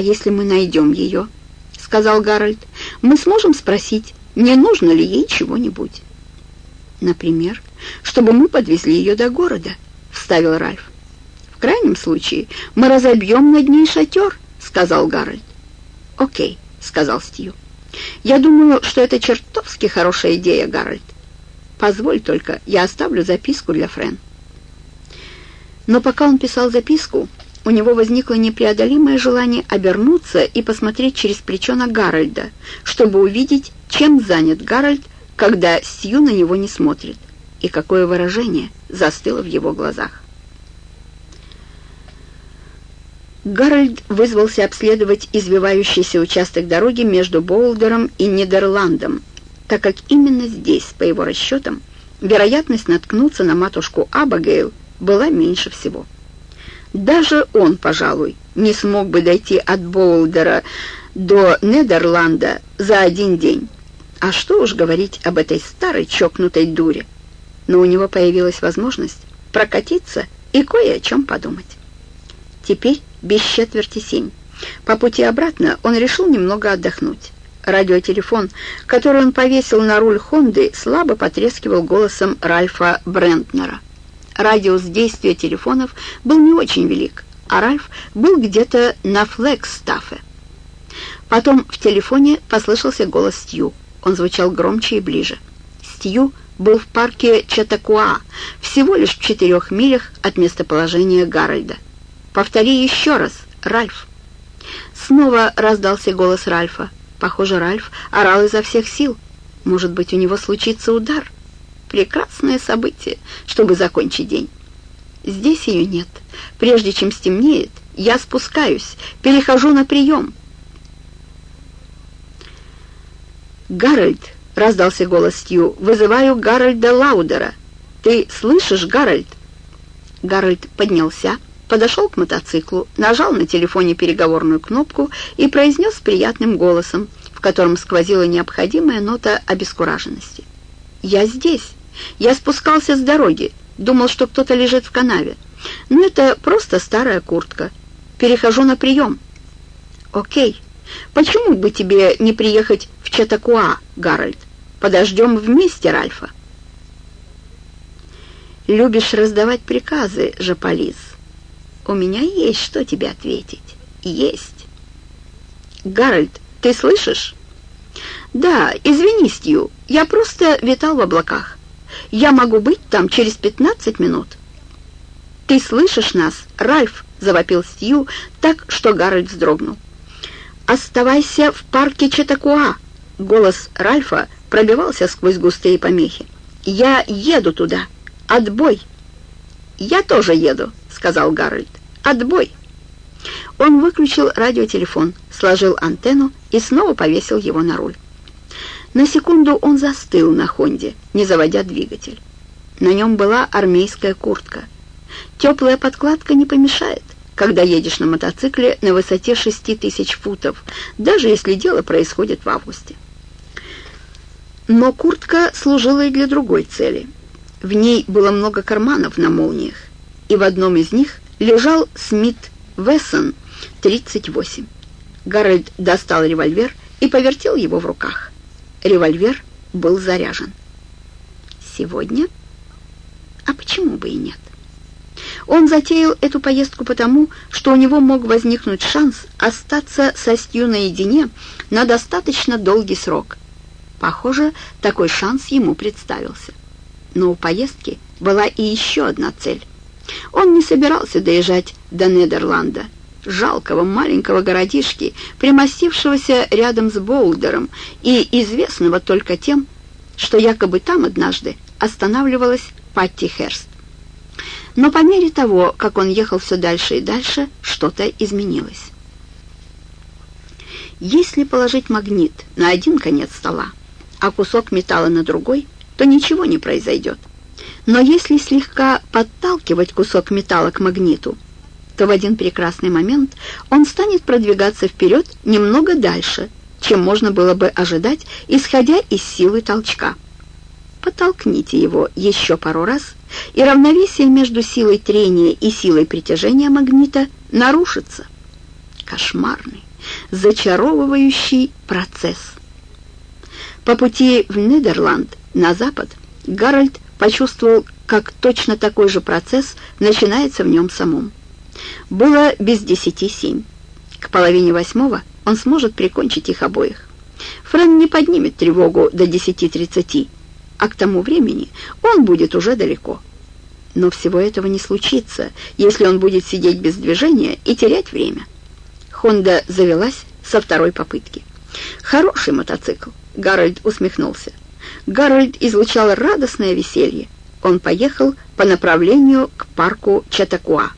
«А если мы найдем ее?» — сказал Гарольд. «Мы сможем спросить, не нужно ли ей чего-нибудь?» «Например, чтобы мы подвезли ее до города», — вставил Ральф. «В крайнем случае мы разобьем над ней шатер», — сказал Гарольд. «Окей», — сказал Стью. «Я думаю, что это чертовски хорошая идея, Гарольд. Позволь только, я оставлю записку для Френ». Но пока он писал записку, у него возникло непреодолимое желание обернуться и посмотреть через плечо на Гарольда, чтобы увидеть, чем занят Гарольд, когда Стью на него не смотрит, и какое выражение застыло в его глазах. Гарольд вызвался обследовать извивающийся участок дороги между Болдером и Нидерландом, так как именно здесь, по его расчетам, вероятность наткнуться на матушку Абагейл была меньше всего. Даже он, пожалуй, не смог бы дойти от Болдера до Нидерланда за один день. А что уж говорить об этой старой чокнутой дуре. Но у него появилась возможность прокатиться и кое о чем подумать. Теперь без четверти семь. По пути обратно он решил немного отдохнуть. Радиотелефон, который он повесил на руль Хонды, слабо потрескивал голосом Ральфа Брентнера. Радиус действия телефонов был не очень велик, а Ральф был где-то на Флекстафе. Потом в телефоне послышался голос Стью. Он звучал громче и ближе. Стью был в парке Чатакуа, всего лишь в четырех милях от местоположения Гарольда. «Повтори еще раз, Ральф». Снова раздался голос Ральфа. Похоже, Ральф орал изо всех сил. Может быть, у него случится удар. Прекрасное событие, чтобы закончить день. Здесь ее нет. Прежде чем стемнеет, я спускаюсь, перехожу на прием. «Гарольд!» — раздался голос Стью. «Вызываю Гарольда Лаудера. Ты слышишь, Гарольд?» Гарольд поднялся подошел к мотоциклу, нажал на телефоне переговорную кнопку и произнес приятным голосом, в котором сквозила необходимая нота обескураженности. «Я здесь. Я спускался с дороги. Думал, что кто-то лежит в канаве. Но это просто старая куртка. Перехожу на прием». «Окей. Почему бы тебе не приехать в Чатакуа, Гарольд? Подождем вместе, Ральфа». «Любишь раздавать приказы, жополиз?» У меня есть что тебе ответить. Есть. Гарольд, ты слышишь? Да, извини, Стью, я просто витал в облаках. Я могу быть там через пятнадцать минут. Ты слышишь нас, Ральф? Завопил Стью так, что Гарольд вздрогнул. «Оставайся в парке Чатакуа!» Голос Ральфа пробивался сквозь густые помехи. «Я еду туда! Отбой!» «Я тоже еду!» — сказал Гарольд. «Отбой!» Он выключил радиотелефон, сложил антенну и снова повесил его на руль. На секунду он застыл на Хонде, не заводя двигатель. На нем была армейская куртка. Теплая подкладка не помешает, когда едешь на мотоцикле на высоте 6 тысяч футов, даже если дело происходит в августе. Но куртка служила и для другой цели. В ней было много карманов на молниях, и в одном из них лежал Смит Вессон 38. Гарольд достал револьвер и повертел его в руках. Револьвер был заряжен. Сегодня? А почему бы и нет? Он затеял эту поездку потому, что у него мог возникнуть шанс остаться со Стью наедине на достаточно долгий срок. Похоже, такой шанс ему представился. Но у поездки была и еще одна цель. Он не собирался доезжать до Нидерланда, жалкого маленького городишки, примостившегося рядом с Болдером и известного только тем, что якобы там однажды останавливалась Патти Херст. Но по мере того, как он ехал все дальше и дальше, что-то изменилось. Если положить магнит на один конец стола, а кусок металла на другой, то ничего не произойдет. Но если слегка подталкивать кусок металла к магниту, то в один прекрасный момент он станет продвигаться вперед немного дальше, чем можно было бы ожидать, исходя из силы толчка. Подтолкните его еще пару раз, и равновесие между силой трения и силой притяжения магнита нарушится. кошмарный, зачаровывающий процесс. По пути в Нидерланд на запад Гарольд почувствовал, как точно такой же процесс начинается в нем самом. Было без десяти семь. К половине восьмого он сможет прикончить их обоих. Френ не поднимет тревогу до десяти тридцати, а к тому времени он будет уже далеко. Но всего этого не случится, если он будет сидеть без движения и терять время. Хонда завелась со второй попытки. «Хороший мотоцикл», — Гарольд усмехнулся. Гарольд излучал радостное веселье. Он поехал по направлению к парку Чатакуа.